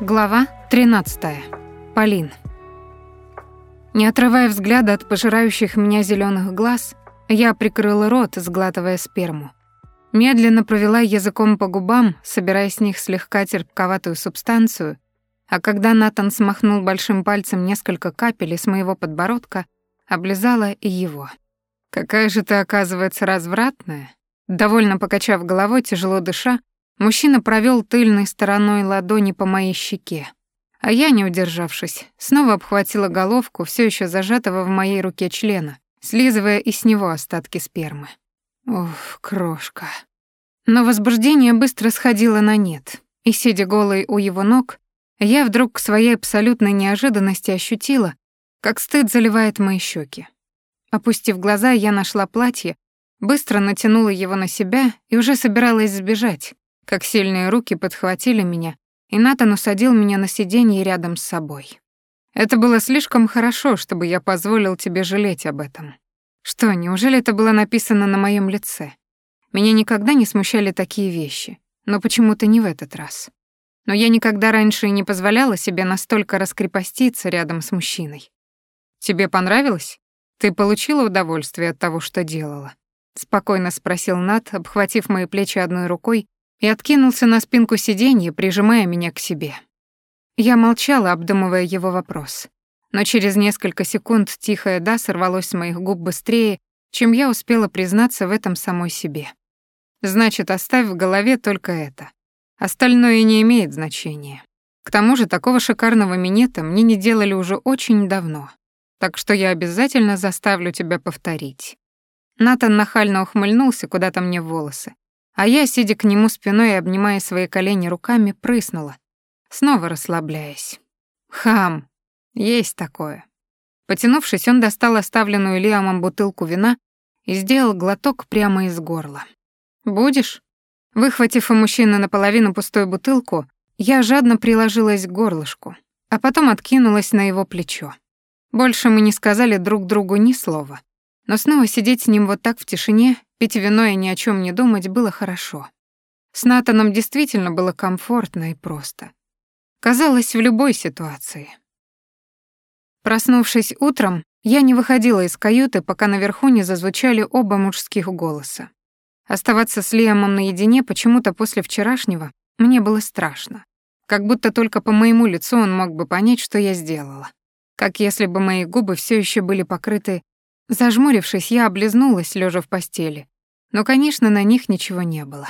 Глава 13. Полин. Не отрывая взгляда от пожирающих меня зеленых глаз, я прикрыла рот, сглатывая сперму. Медленно провела языком по губам, собирая с них слегка терпковатую субстанцию, а когда Натан смахнул большим пальцем несколько капель из моего подбородка, облизала и его. «Какая же ты, оказывается, развратная!» Довольно покачав головой, тяжело дыша, Мужчина провел тыльной стороной ладони по моей щеке, а я, не удержавшись, снова обхватила головку все еще зажатого в моей руке члена, слизывая и с него остатки спермы. Ух, крошка. Но возбуждение быстро сходило на нет, и, сидя голой у его ног, я вдруг к своей абсолютной неожиданности ощутила, как стыд заливает мои щеки. Опустив глаза, я нашла платье, быстро натянула его на себя и уже собиралась сбежать, как сильные руки подхватили меня, и Натан усадил меня на сиденье рядом с собой. Это было слишком хорошо, чтобы я позволил тебе жалеть об этом. Что, неужели это было написано на моем лице? Меня никогда не смущали такие вещи, но почему-то не в этот раз. Но я никогда раньше не позволяла себе настолько раскрепоститься рядом с мужчиной. Тебе понравилось? Ты получила удовольствие от того, что делала? Спокойно спросил Нат, обхватив мои плечи одной рукой и откинулся на спинку сиденья, прижимая меня к себе. Я молчала, обдумывая его вопрос. Но через несколько секунд тихое «да» сорвалось с моих губ быстрее, чем я успела признаться в этом самой себе. Значит, оставь в голове только это. Остальное не имеет значения. К тому же такого шикарного минета мне не делали уже очень давно. Так что я обязательно заставлю тебя повторить. Натан нахально ухмыльнулся куда-то мне в волосы, а я, сидя к нему спиной и обнимая свои колени руками, прыснула, снова расслабляясь. Хам, есть такое. Потянувшись, он достал оставленную Лиамом бутылку вина и сделал глоток прямо из горла. «Будешь?» Выхватив у мужчины наполовину пустую бутылку, я жадно приложилась к горлышку, а потом откинулась на его плечо. Больше мы не сказали друг другу ни слова. Но снова сидеть с ним вот так в тишине, пить вино и ни о чем не думать было хорошо. С Натаном действительно было комфортно и просто. Казалось, в любой ситуации. Проснувшись утром, я не выходила из каюты, пока наверху не зазвучали оба мужских голоса. Оставаться с Лиамом наедине почему-то после вчерашнего мне было страшно. Как будто только по моему лицу он мог бы понять, что я сделала. Как если бы мои губы все еще были покрыты Зажмурившись, я облизнулась, лежа в постели. Но, конечно, на них ничего не было.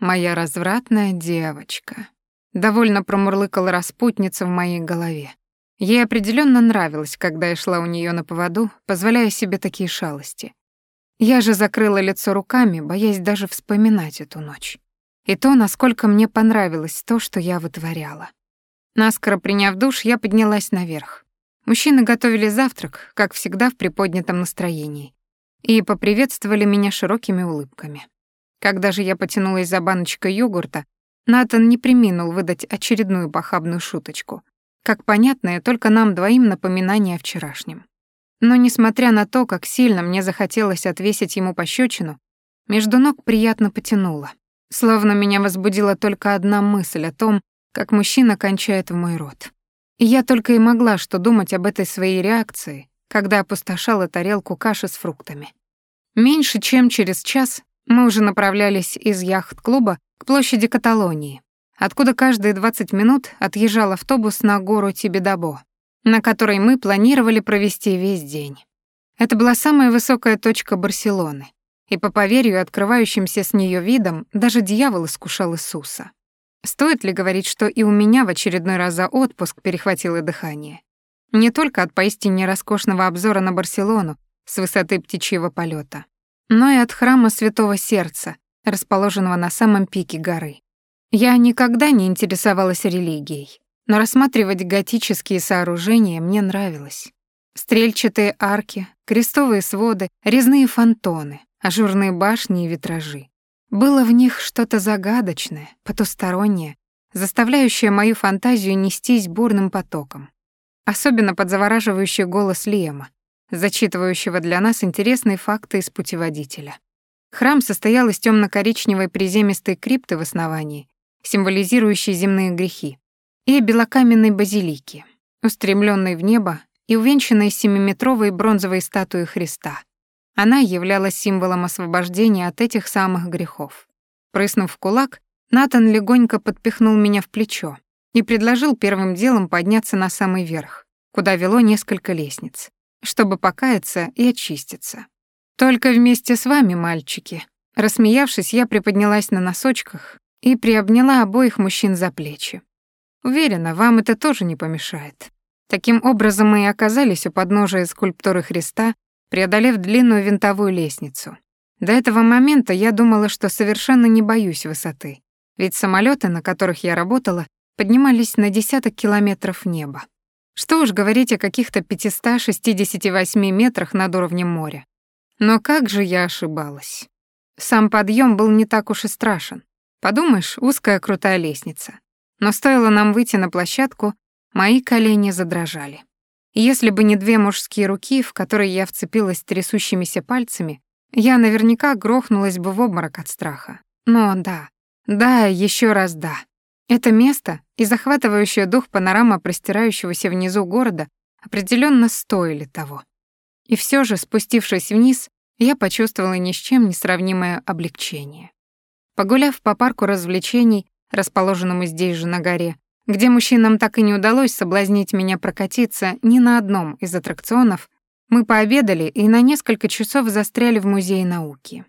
Моя развратная девочка. Довольно промурлыкала распутница в моей голове. Ей определенно нравилось, когда я шла у нее на поводу, позволяя себе такие шалости. Я же закрыла лицо руками, боясь даже вспоминать эту ночь. И то, насколько мне понравилось то, что я вытворяла. Наскоро приняв душ, я поднялась наверх. Мужчины готовили завтрак, как всегда в приподнятом настроении, и поприветствовали меня широкими улыбками. Когда же я потянулась за баночкой йогурта, Натан не приминул выдать очередную похабную шуточку. Как понятное, только нам двоим напоминание о вчерашнем. Но несмотря на то, как сильно мне захотелось отвесить ему пощечину, между ног приятно потянуло. Словно меня возбудила только одна мысль о том, как мужчина кончает в мой рот. И я только и могла что думать об этой своей реакции, когда опустошала тарелку каши с фруктами. Меньше чем через час мы уже направлялись из яхт-клуба к площади Каталонии, откуда каждые 20 минут отъезжал автобус на гору Тибидабо, на которой мы планировали провести весь день. Это была самая высокая точка Барселоны, и по поверью, открывающимся с нее видом, даже дьявол искушал Иисуса. Стоит ли говорить, что и у меня в очередной раз за отпуск перехватило дыхание? Не только от поистине роскошного обзора на Барселону с высоты птичьего полета, но и от храма Святого Сердца, расположенного на самом пике горы. Я никогда не интересовалась религией, но рассматривать готические сооружения мне нравилось. Стрельчатые арки, крестовые своды, резные фонтоны, ажурные башни и витражи. Было в них что-то загадочное, потустороннее, заставляющее мою фантазию нестись бурным потоком. Особенно под завораживающий голос Лиема, зачитывающего для нас интересные факты из путеводителя. Храм состоял из темно коричневой приземистой крипты в основании, символизирующей земные грехи. и белокаменной базилики, устремленной в небо и увенчанной семиметровой бронзовой статуей Христа. Она являлась символом освобождения от этих самых грехов. Прыснув в кулак, Натан легонько подпихнул меня в плечо и предложил первым делом подняться на самый верх, куда вело несколько лестниц, чтобы покаяться и очиститься. «Только вместе с вами, мальчики». Рассмеявшись, я приподнялась на носочках и приобняла обоих мужчин за плечи. Уверена, вам это тоже не помешает. Таким образом мы и оказались у подножия скульптуры Христа, преодолев длинную винтовую лестницу. До этого момента я думала, что совершенно не боюсь высоты, ведь самолеты, на которых я работала, поднимались на десяток километров неба. Что уж говорить о каких-то 568 метрах над уровнем моря. Но как же я ошибалась. Сам подъем был не так уж и страшен. Подумаешь, узкая крутая лестница. Но стоило нам выйти на площадку, мои колени задрожали. Если бы не две мужские руки, в которые я вцепилась трясущимися пальцами, я наверняка грохнулась бы в обморок от страха. Но да, да, еще раз да. Это место и захватывающая дух панорама простирающегося внизу города определенно стоили того. И все же, спустившись вниз, я почувствовала ни с чем не сравнимое облегчение. Погуляв по парку развлечений, расположенному здесь же на горе, где мужчинам так и не удалось соблазнить меня прокатиться ни на одном из аттракционов, мы пообедали и на несколько часов застряли в Музее науки.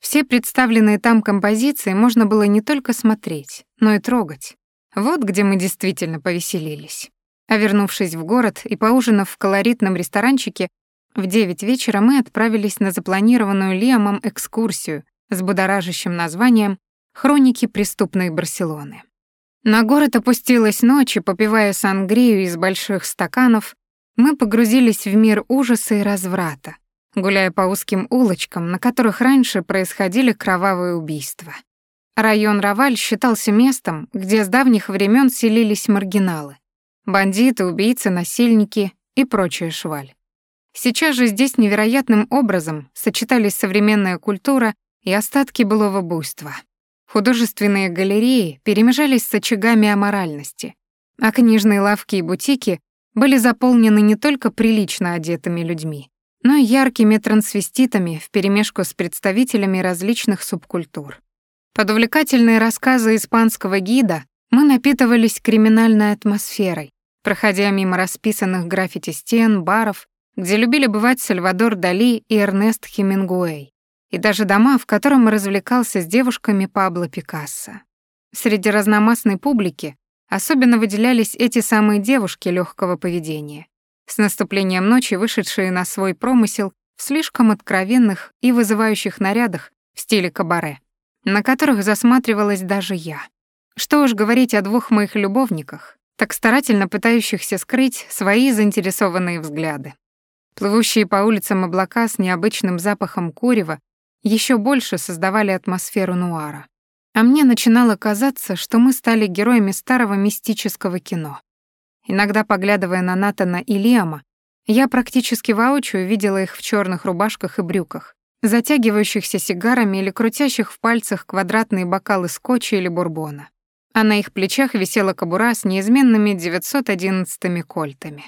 Все представленные там композиции можно было не только смотреть, но и трогать. Вот где мы действительно повеселились. А вернувшись в город и поужинав в колоритном ресторанчике, в девять вечера мы отправились на запланированную Лиамом экскурсию с будоражащим названием «Хроники преступной Барселоны». На город опустилась ночь, и, попивая сангрию из больших стаканов, мы погрузились в мир ужаса и разврата, гуляя по узким улочкам, на которых раньше происходили кровавые убийства. Район Раваль считался местом, где с давних времен селились маргиналы, бандиты, убийцы, насильники и прочая шваль. Сейчас же здесь невероятным образом сочетались современная культура и остатки былого буйства. Художественные галереи перемежались с очагами аморальности, а книжные лавки и бутики были заполнены не только прилично одетыми людьми, но и яркими трансвеститами вперемешку с представителями различных субкультур. Под увлекательные рассказы испанского гида мы напитывались криминальной атмосферой, проходя мимо расписанных граффити стен, баров, где любили бывать Сальвадор Дали и Эрнест Хемингуэй, и даже дома, в котором развлекался с девушками Пабло Пикассо. Среди разномастной публики особенно выделялись эти самые девушки легкого поведения, с наступлением ночи вышедшие на свой промысел в слишком откровенных и вызывающих нарядах в стиле кабаре, на которых засматривалась даже я. Что уж говорить о двух моих любовниках, так старательно пытающихся скрыть свои заинтересованные взгляды. Плывущие по улицам облака с необычным запахом курева еще больше создавали атмосферу нуара. А мне начинало казаться, что мы стали героями старого мистического кино. Иногда, поглядывая на Натана и Лиама, я практически воочию видела их в черных рубашках и брюках, затягивающихся сигарами или крутящих в пальцах квадратные бокалы скотча или бурбона. А на их плечах висела кобура с неизменными 911-ми кольтами.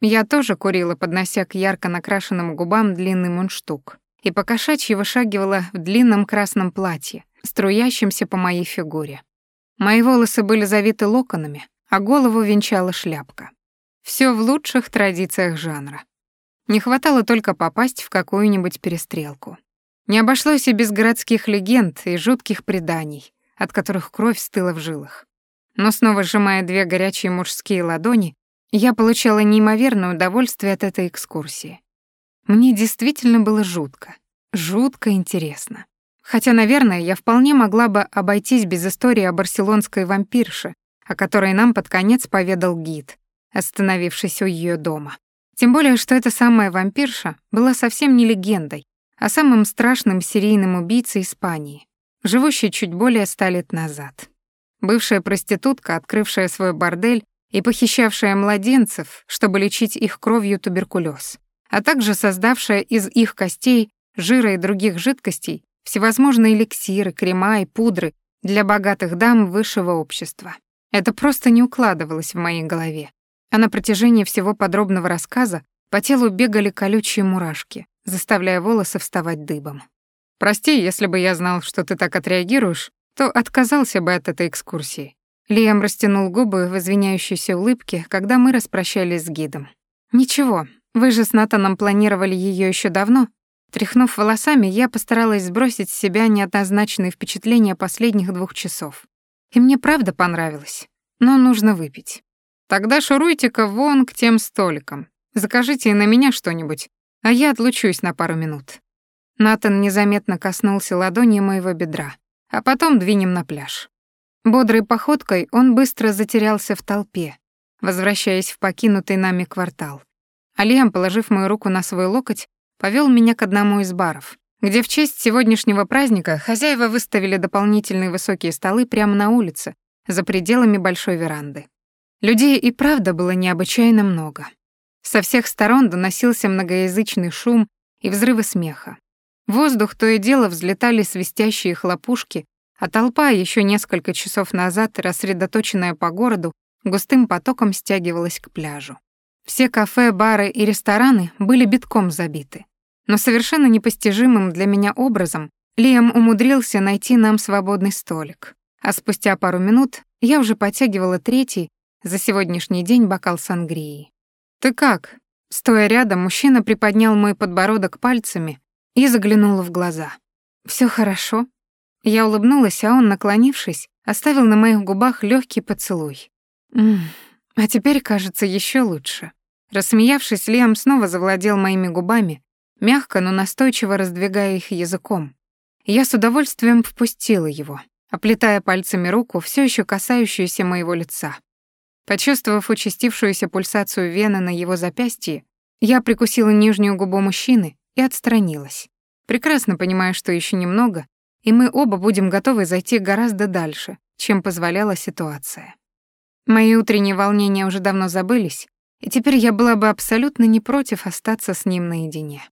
Я тоже курила, поднося к ярко накрашенным губам длинный мундштук, и покошачьи вышагивала в длинном красном платье, струящемся по моей фигуре. Мои волосы были завиты локонами, а голову венчала шляпка. Все в лучших традициях жанра. Не хватало только попасть в какую-нибудь перестрелку. Не обошлось и без городских легенд и жутких преданий, от которых кровь стыла в жилах. Но снова сжимая две горячие мужские ладони, я получала неимоверное удовольствие от этой экскурсии. Мне действительно было жутко, жутко интересно. Хотя, наверное, я вполне могла бы обойтись без истории о барселонской вампирше, о которой нам под конец поведал гид, остановившись у ее дома. Тем более, что эта самая вампирша была совсем не легендой, а самым страшным серийным убийцей Испании, живущей чуть более ста лет назад. Бывшая проститутка, открывшая свой бордель и похищавшая младенцев, чтобы лечить их кровью туберкулез, а также создавшая из их костей, жира и других жидкостей всевозможные эликсиры, крема и пудры для богатых дам высшего общества. Это просто не укладывалось в моей голове. А на протяжении всего подробного рассказа по телу бегали колючие мурашки, заставляя волосы вставать дыбом. «Прости, если бы я знал, что ты так отреагируешь, то отказался бы от этой экскурсии». Лиам растянул губы в извиняющейся улыбке, когда мы распрощались с гидом. «Ничего, вы же с Натаном планировали ее еще давно». Тряхнув волосами, я постаралась сбросить с себя неоднозначные впечатления последних двух часов. И мне правда понравилось, но нужно выпить. Тогда шуруйте-ка вон к тем столикам. Закажите и на меня что-нибудь, а я отлучусь на пару минут. Натан незаметно коснулся ладони моего бедра, а потом двинем на пляж. Бодрой походкой он быстро затерялся в толпе, возвращаясь в покинутый нами квартал. Алиам, положив мою руку на свой локоть, повел меня к одному из баров, где в честь сегодняшнего праздника хозяева выставили дополнительные высокие столы прямо на улице, за пределами большой веранды. Людей и правда было необычайно много. Со всех сторон доносился многоязычный шум и взрывы смеха. В воздух то и дело взлетали свистящие хлопушки, а толпа, еще несколько часов назад рассредоточенная по городу, густым потоком стягивалась к пляжу. Все кафе, бары и рестораны были битком забиты. Но совершенно непостижимым для меня образом Лиам умудрился найти нам свободный столик. А спустя пару минут я уже подтягивала третий за сегодняшний день бокал сангрии. «Ты как?» Стоя рядом, мужчина приподнял мой подбородок пальцами и заглянул в глаза. Все хорошо?» Я улыбнулась, а он, наклонившись, оставил на моих губах легкий поцелуй. «Ммм, а теперь, кажется, еще лучше». Рассмеявшись, Лиам снова завладел моими губами, мягко, но настойчиво раздвигая их языком. Я с удовольствием впустила его, оплетая пальцами руку, все еще касающуюся моего лица. Почувствовав участившуюся пульсацию вены на его запястье, я прикусила нижнюю губу мужчины и отстранилась. Прекрасно понимая, что еще немного, и мы оба будем готовы зайти гораздо дальше, чем позволяла ситуация. Мои утренние волнения уже давно забылись, и теперь я была бы абсолютно не против остаться с ним наедине.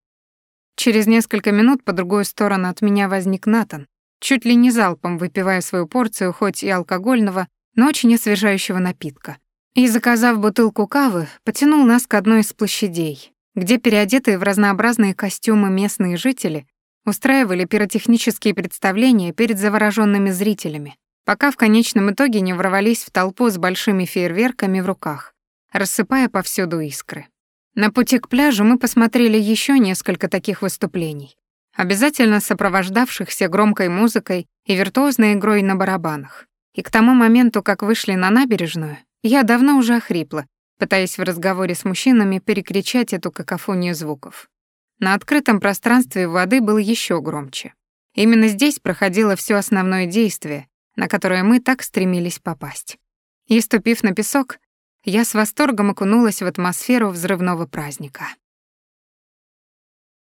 Через несколько минут по другую сторону от меня возник Натан, чуть ли не залпом выпивая свою порцию хоть и алкогольного, но очень освежающего напитка. И, заказав бутылку кавы, потянул нас к одной из площадей, где переодетые в разнообразные костюмы местные жители устраивали пиротехнические представления перед завороженными зрителями, пока в конечном итоге не ворвались в толпу с большими фейерверками в руках, рассыпая повсюду искры. На пути к пляжу мы посмотрели еще несколько таких выступлений, обязательно сопровождавшихся громкой музыкой и виртуозной игрой на барабанах. И к тому моменту, как вышли на набережную, я давно уже охрипла, пытаясь в разговоре с мужчинами перекричать эту какофонию звуков. На открытом пространстве воды было еще громче. Именно здесь проходило все основное действие, на которое мы так стремились попасть. И ступив на песок, я с восторгом окунулась в атмосферу взрывного праздника.